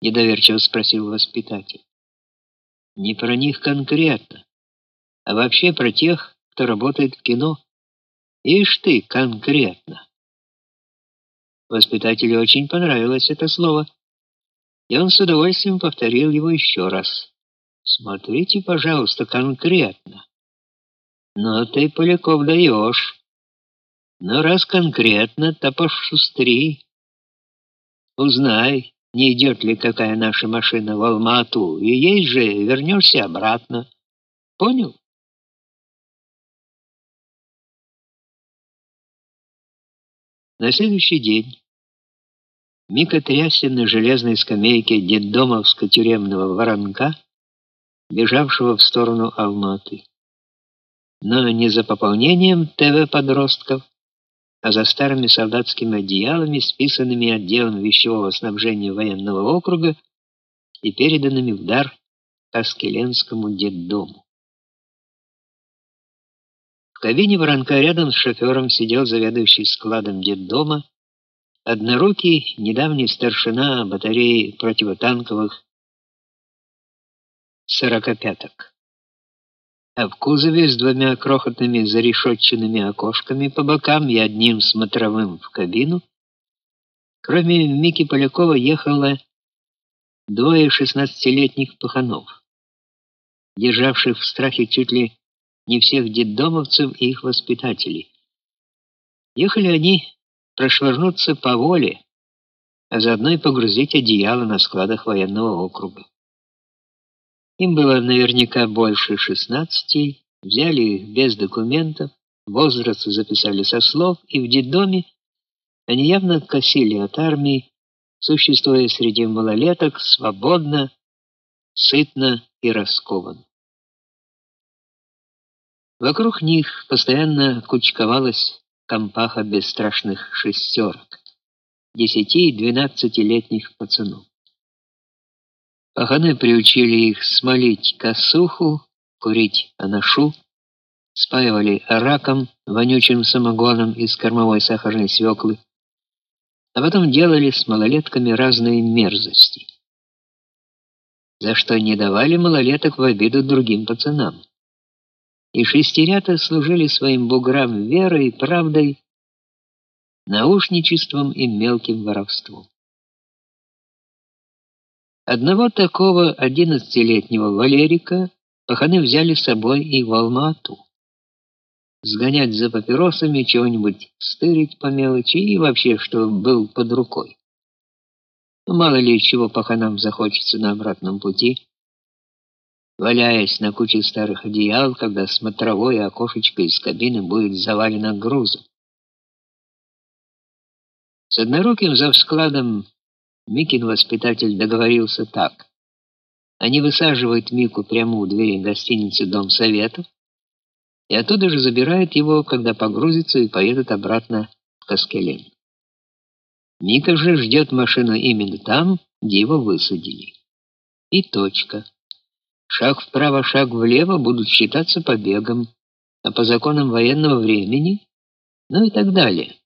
недоверчиво спросил воспитатель. Не про них конкретно, а вообще про тех, кто работает в кино. Ишь ты, конкретно. Воспитателю очень понравилось это слово, и он с удовольствием повторил его еще раз. Смотрите, пожалуйста, конкретно. Но ты, Поляков, даешь. Но раз конкретно, то пошустри. Узнай, не идет ли какая наша машина в Алма-Ату, и есть же вернешься обратно. Понял? На следующий день Мика трясся на железной скамейке детдомовского тюремного воронка, бежавшего в сторону Алматы. Но не за пополнением ТВ-подростков, а за старыми солдатскими одеялами, списанными отделом вещевого снабжения военного округа и переданными в дар Каскеленскому детдому. В кабине воронка рядом с шофером сидел заведующий складом детдома, однорукий недавний старшина батареи противотанковых сорокопяток. А в кузове с двумя крохотными зарешетченными окошками по бокам и одним смотровым в кабину, кроме Мики Полякова ехало двое шестнадцатилетних паханов, державших в страхе чуть ли не всех детдомовцев и их воспитателей. Ехали они прошвырнуться по воле, а заодно и погрузить одеяло на складах военного округа. Им было наверняка больше шестнадцати, взяли их без документов, возраст записали со слов, и в детдоме они явно косили от армии, существуя среди малолеток свободно, сытно и раскованно. Вокруг них постоянно кучковалась компаха бесстрашных шестерок, десяти- и двенадцатилетних пацанов. Паханы приучили их смолить косуху, курить анашу, спаивали раком, вонючим самогоном из кормовой сахарной свеклы, а потом делали с малолетками разные мерзости, за что не давали малолеток в обиду другим пацанам и шестерята служили своим буграм верой правдой, наушничеством и мелким воровством. Одного такого одиннадцатилетнего Валерика паханы взяли с собой и в Алма-Ату. Сгонять за папиросами, чего-нибудь стырить по мелочи и вообще, что был под рукой. Мало ли чего паханам захочется на обратном пути валяясь на куче старых одеял, когда смотровое окошечко из кабины будет завалено грузом. С одноруким завскладом Микин воспитатель договорился так. Они высаживают Мику прямо у двери гостиницы Дом Советов, и оттуда же забирают его, когда погрузится и поедут обратно в Каскелен. Мика же ждет машину именно там, где его высадили. И точка. Шаг вправо, шаг влево будут считаться побегом, а по законам военного времени, ну и так далее.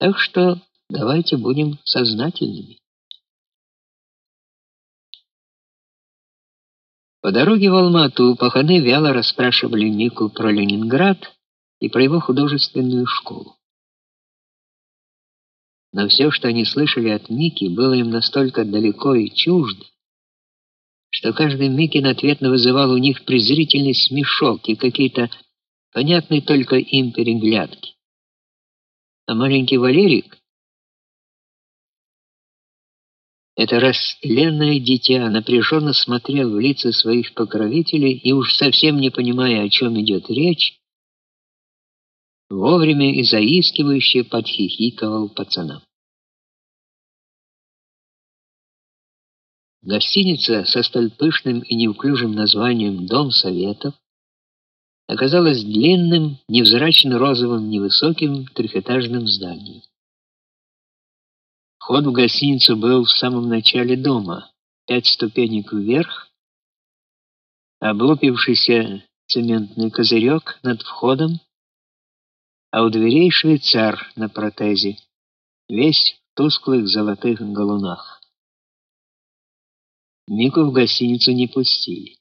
Так что давайте будем сознательными. По дороге в Алмату паханы вяло расспрашивали Нику про Ленинград и про его художественную школу. Но все, что они слышали от Ники, было им настолько далеко и чуждо, что каждый Микин ответно вызывал у них презрительный смешок и какие-то понятные только им переглядки. А маленький Валерик Это растленное дитя напряженно смотрел в лица своих покровителей и уж совсем не понимая, о чем идет речь, вовремя и заискивающе подхихикивал пацанам. Гостиница со столь пышным и неуклюжим названием «Дом Советов» оказалась длинным, невзрачно-розовым, невысоким трехэтажным зданием. Вход в гостиницу был в самом начале дома, пять ступенек вверх, облупившийся цементный козырек над входом, а у дверей швейцар на протезе, весь в тусклых золотых галунах. Мику в гостиницу не пустили.